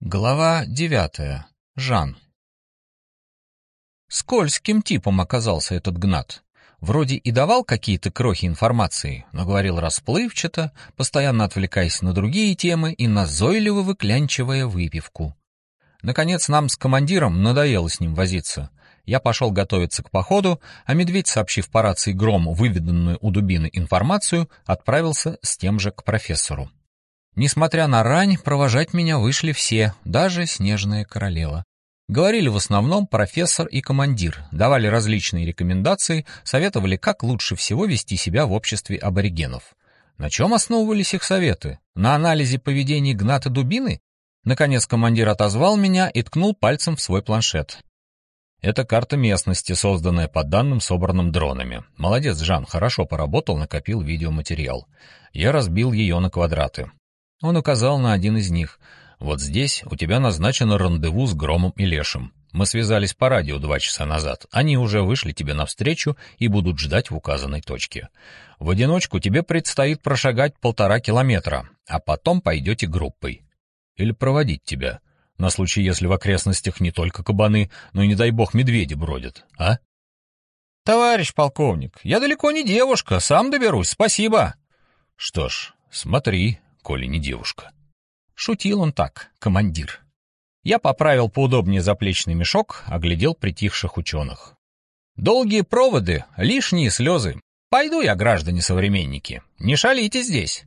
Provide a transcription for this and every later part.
Глава девятая. Жан. Скользким типом оказался этот Гнат. Вроде и давал какие-то крохи информации, но говорил расплывчато, постоянно отвлекаясь на другие темы и назойливо выклянчивая выпивку. Наконец нам с командиром надоело с ним возиться. Я пошел готовиться к походу, а медведь, сообщив по рации грому выведанную у дубины информацию, отправился с тем же к профессору. Несмотря на рань, провожать меня вышли все, даже снежная королева. Говорили в основном профессор и командир, давали различные рекомендации, советовали, как лучше всего вести себя в обществе аборигенов. На чем основывались их советы? На анализе поведения Гната Дубины? Наконец командир отозвал меня и ткнул пальцем в свой планшет. Это карта местности, созданная по данным, собранным дронами. Молодец, Жан, хорошо поработал, накопил видеоматериал. Я разбил ее на квадраты. Он указал на один из них. «Вот здесь у тебя назначено рандеву с Громом и Лешем. Мы связались по радио два часа назад. Они уже вышли тебе навстречу и будут ждать в указанной точке. В одиночку тебе предстоит прошагать полтора километра, а потом пойдете группой. Или проводить тебя, на случай, если в окрестностях не только кабаны, но и, не дай бог, медведи бродят, а?» «Товарищ полковник, я далеко не девушка, сам доберусь, спасибо». «Что ж, смотри, коли не девушка. Шутил он так, командир. Я поправил поудобнее заплечный мешок, оглядел притихших ученых. Долгие проводы, лишние слезы. Пойду я, граждане-современники, не шалите здесь.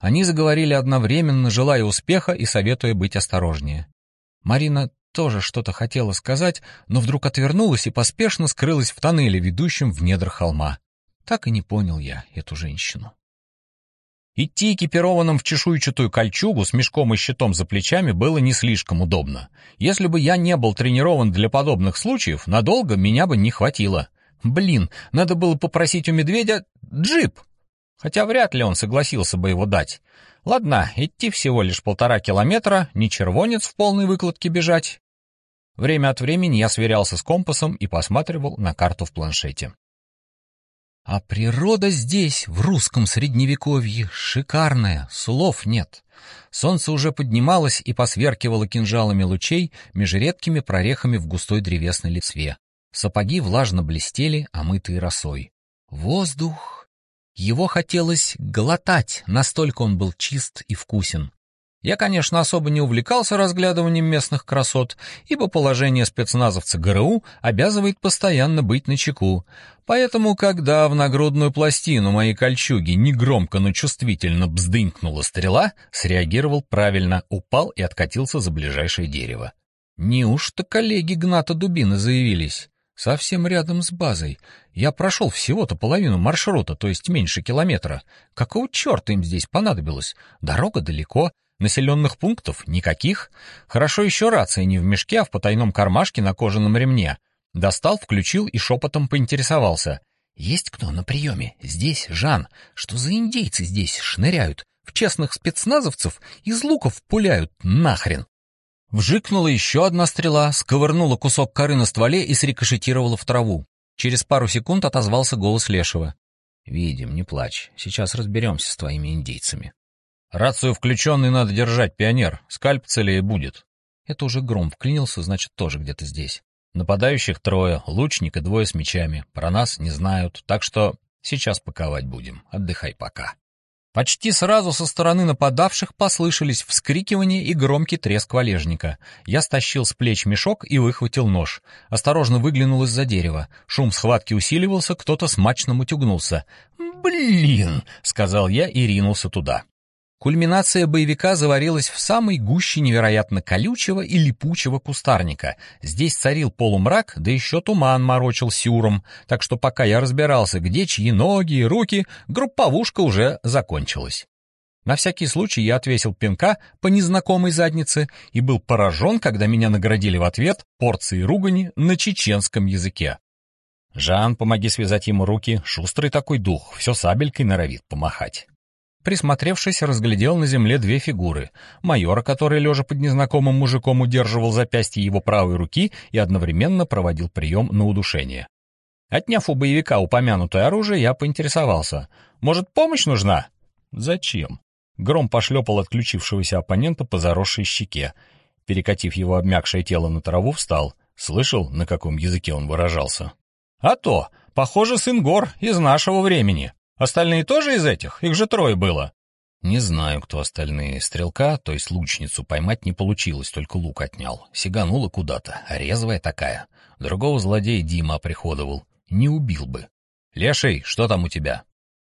Они заговорили одновременно, желая успеха и советуя быть осторожнее. Марина тоже что-то хотела сказать, но вдруг отвернулась и поспешно скрылась в тоннеле, ведущем в недр холма. Так и не понял я эту женщину. Идти экипированным в чешуйчатую кольчугу с мешком и щитом за плечами было не слишком удобно. Если бы я не был тренирован для подобных случаев, надолго меня бы не хватило. Блин, надо было попросить у медведя джип. Хотя вряд ли он согласился бы его дать. Ладно, идти всего лишь полтора километра, не червонец в полной выкладке бежать. Время от времени я сверялся с компасом и посматривал на карту в планшете. А природа здесь, в русском средневековье, шикарная, слов нет. Солнце уже поднималось и посверкивало кинжалами лучей меж редкими прорехами в густой древесной листве. Сапоги влажно блестели, омытые росой. Воздух! Его хотелось глотать, настолько он был чист и вкусен. Я, конечно, особо не увлекался разглядыванием местных красот, ибо положение спецназовца ГРУ обязывает постоянно быть начеку. Поэтому, когда в нагрудную пластину моей кольчуги негромко, но чувствительно бздынькнула стрела, среагировал правильно, упал и откатился за ближайшее дерево. Неужто коллеги Гната Дубина заявились? Совсем рядом с базой. Я прошел всего-то половину маршрута, то есть меньше километра. Какого черта им здесь понадобилось? Дорога далеко, Населенных пунктов никаких. Хорошо еще рация не в мешке, а в потайном кармашке на кожаном ремне. Достал, включил и шепотом поинтересовался. «Есть кто на приеме? Здесь Жан. Что за индейцы здесь шныряют? В честных спецназовцев из луков пуляют нахрен!» Вжикнула еще одна стрела, сковырнула кусок коры на стволе и срикошетировала в траву. Через пару секунд отозвался голос Лешего. «Видим, не плачь. Сейчас разберемся с твоими индейцами». Рацию включенной надо держать, пионер. Скальп целее будет. Это уже гром вклинился, значит, тоже где-то здесь. Нападающих трое, лучник и двое с мечами. Про нас не знают, так что сейчас паковать будем. Отдыхай пока. Почти сразу со стороны нападавших послышались вскрикивания и громкий треск валежника. Я стащил с плеч мешок и выхватил нож. Осторожно выглянул из-за дерева. Шум схватки усиливался, кто-то смачно мутюгнулся. «Блин!» — сказал я и ринулся туда. Кульминация боевика заварилась в самой гуще невероятно колючего и липучего кустарника. Здесь царил полумрак, да еще туман морочил сюром, так что пока я разбирался, где чьи ноги и руки, групповушка уже закончилась. На всякий случай я отвесил пинка по незнакомой заднице и был поражен, когда меня наградили в ответ порцией ругани на чеченском языке. «Жан, помоги связать ему руки, шустрый такой дух, все сабелькой норовит помахать». Присмотревшись, разглядел на земле две фигуры. Майора, который, лежа под незнакомым мужиком, удерживал запястье его правой руки и одновременно проводил прием на удушение. Отняв у боевика упомянутое оружие, я поинтересовался. «Может, помощь нужна?» «Зачем?» Гром пошлепал отключившегося оппонента по заросшей щеке. Перекатив его обмякшее тело на траву, встал. Слышал, на каком языке он выражался? «А то! Похоже, сын гор из нашего времени. Остальные тоже из этих? Их же трое было». Не знаю, кто остальные. Стрелка, то есть лучницу, поймать не получилось, только лук отнял. Сиганула куда-то, резвая такая. Другого злодея Дима оприходовал. Не убил бы. «Леший, что там у тебя?»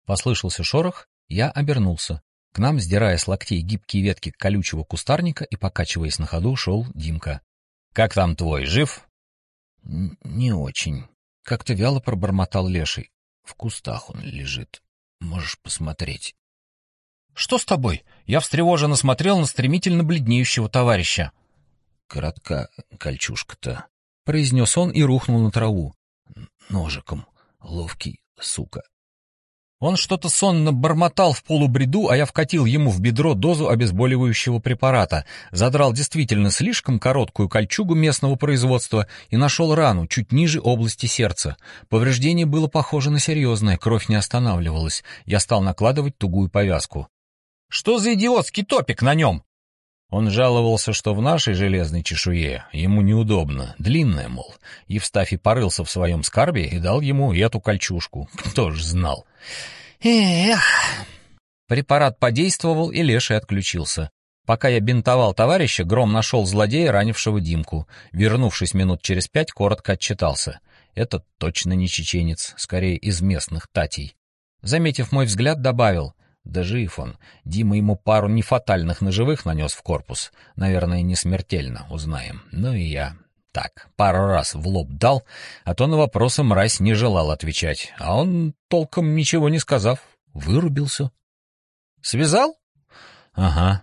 Послышался шорох, я обернулся. К нам, сдирая с локтей гибкие ветки колючего кустарника и покачиваясь на ходу, шел Димка. «Как там твой, жив?» «Не очень». Как-то вяло пробормотал Леший. «В кустах он лежит. Можешь посмотреть». «Что с тобой?» Я встревоженно смотрел на стремительно бледнеющего товарища. «Коротка кольчушка-то», — произнес он и рухнул на траву. «Ножиком. Ловкий, сука». Он что-то сонно бормотал в полубреду, а я вкатил ему в бедро дозу обезболивающего препарата, задрал действительно слишком короткую кольчугу местного производства и нашел рану чуть ниже области сердца. Повреждение было похоже на серьезное, кровь не останавливалась. Я стал накладывать тугую повязку. «Что за идиотский топик на нем?» Он жаловался, что в нашей железной чешуе ему неудобно, длинная, мол. Евстафий порылся в своем скарбе и дал ему эту кольчужку. Кто ж знал. Эх! Препарат подействовал, и Леший отключился. Пока я бинтовал товарища, Гром нашел злодея, ранившего Димку. Вернувшись минут через пять, коротко отчитался. Это точно не чеченец, скорее из местных татей. Заметив мой взгляд, добавил — да жив он. Дима ему пару нефатальных ножевых нанес в корпус. Наверное, не смертельно, узнаем. Ну и я. Так, пару раз в лоб дал, а то на вопросы мразь не желал отвечать. А он, толком ничего не сказав, вырубился. «Связал?» «Ага».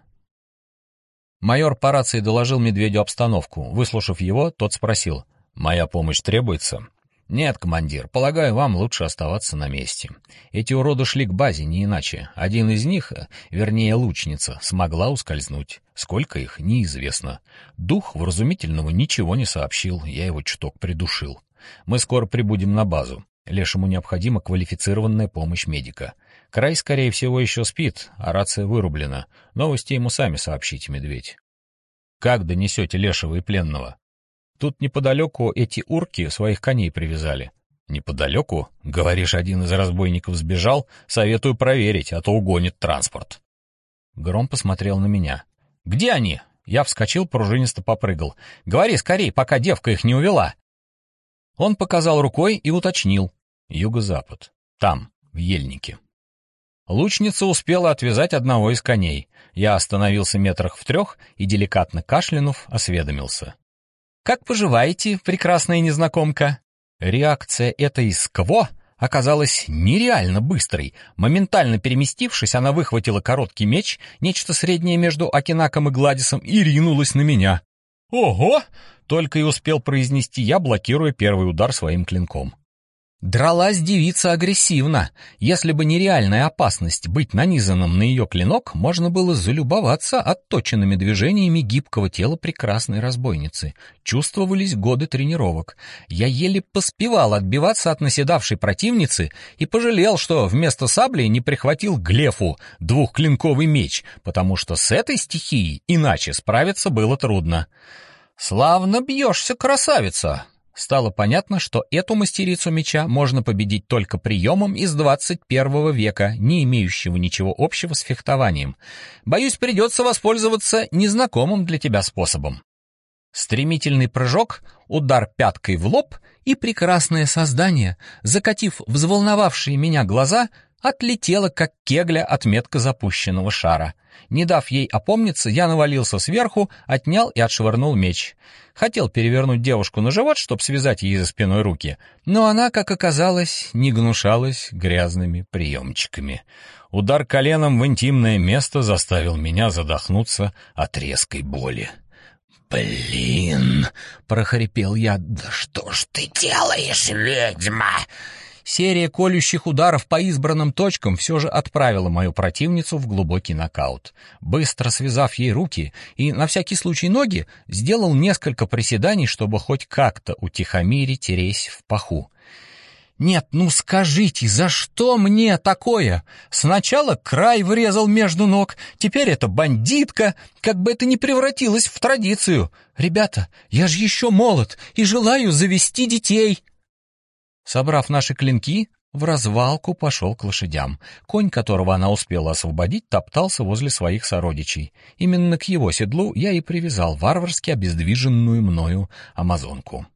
Майор по рации доложил медведю обстановку. Выслушав его, тот спросил. «Моя помощь требуется?» «Нет, командир, полагаю, вам лучше оставаться на месте. Эти уроды шли к базе, не иначе. Один из них, вернее лучница, смогла ускользнуть. Сколько их, неизвестно. Дух вразумительного ничего не сообщил, я его чуток придушил. Мы скоро прибудем на базу. Лешему необходима квалифицированная помощь медика. Край, скорее всего, еще спит, а рация вырублена. Новости ему сами сообщите, медведь. Как донесете Лешего и пленного? Тут неподалеку эти урки своих коней привязали. Неподалеку? Говоришь, один из разбойников сбежал? Советую проверить, а то угонит транспорт. Гром посмотрел на меня. Где они? Я вскочил, пружинисто попрыгал. Говори скорей, пока девка их не увела. Он показал рукой и уточнил. Юго-запад. Там, в ельнике. Лучница успела отвязать одного из коней. Я остановился метрах в трех и, деликатно кашлянув, осведомился. «Как поживаете, прекрасная незнакомка?» Реакция этой скво оказалась нереально быстрой. Моментально переместившись, она выхватила короткий меч, нечто среднее между Акинаком и Гладисом, и ринулась на меня. «Ого!» — только и успел произнести я, блокируя первый удар своим клинком. Дралась девица агрессивно. Если бы нереальная опасность быть нанизанным на ее клинок, можно было залюбоваться отточенными движениями гибкого тела прекрасной разбойницы. Чувствовались годы тренировок. Я еле поспевал отбиваться от наседавшей противницы и пожалел, что вместо сабли не прихватил глефу, двухклинковый меч, потому что с этой стихией иначе справиться было трудно. «Славно бьешься, красавица!» Стало понятно, что эту мастерицу меча можно победить только приемом из 21 века, не имеющего ничего общего с фехтованием. Боюсь, придется воспользоваться незнакомым для тебя способом. Стремительный прыжок, удар пяткой в лоб, и прекрасное создание, закатив взволновавшие меня глаза, отлетела, как кегля от метко запущенного шара. Не дав ей опомниться, я навалился сверху, отнял и отшвырнул меч. Хотел перевернуть девушку на живот, чтобы связать ей за спиной руки, но она, как оказалось, не гнушалась грязными приемчиками. Удар коленом в интимное место заставил меня задохнуться от резкой боли. «Блин!» — прохрипел я. «Да что ж ты делаешь, ведьма?» Серия колющих ударов по избранным точкам все же отправила мою противницу в глубокий нокаут. Быстро связав ей руки и, на всякий случай, ноги, сделал несколько приседаний, чтобы хоть как-то утихомирить резь в паху. «Нет, ну скажите, за что мне такое? Сначала край врезал между ног, теперь это бандитка, как бы это ни превратилось в традицию. Ребята, я же еще молод и желаю завести детей!» Собрав наши клинки, в развалку пошел к лошадям. Конь, которого она успела освободить, топтался возле своих сородичей. Именно к его седлу я и привязал варварски обездвиженную мною амазонку.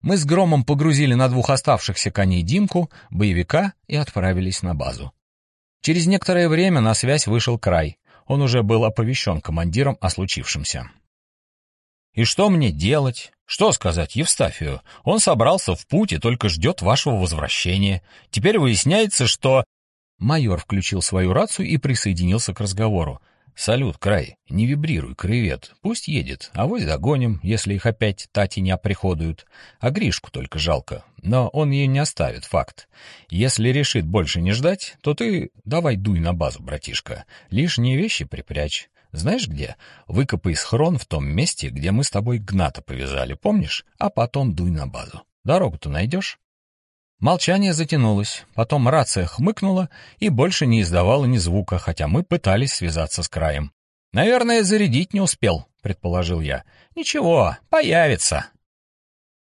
Мы с Громом погрузили на двух оставшихся коней Димку, боевика и отправились на базу. Через некоторое время на связь вышел Край. Он уже был оповещен командиром о случившемся. «И что мне делать? Что сказать Евстафию? Он собрался в путь и только ждет вашего возвращения. Теперь выясняется, что...» Майор включил свою рацию и присоединился к разговору. «Салют, Край, не вибрируй, кревет. Пусть едет, а вось догоним, если их опять Тати не оприходуют. А Гришку только жалко, но он ее не оставит, факт. Если решит больше не ждать, то ты давай дуй на базу, братишка. Лишние вещи припрячь. Знаешь где? Выкопай схрон в том месте, где мы с тобой Гната повязали, помнишь? А потом дуй на базу. Дорогу-то найдешь?» Молчание затянулось, потом рация хмыкнула и больше не издавала ни звука, хотя мы пытались связаться с краем. «Наверное, зарядить не успел», — предположил я. «Ничего, появится».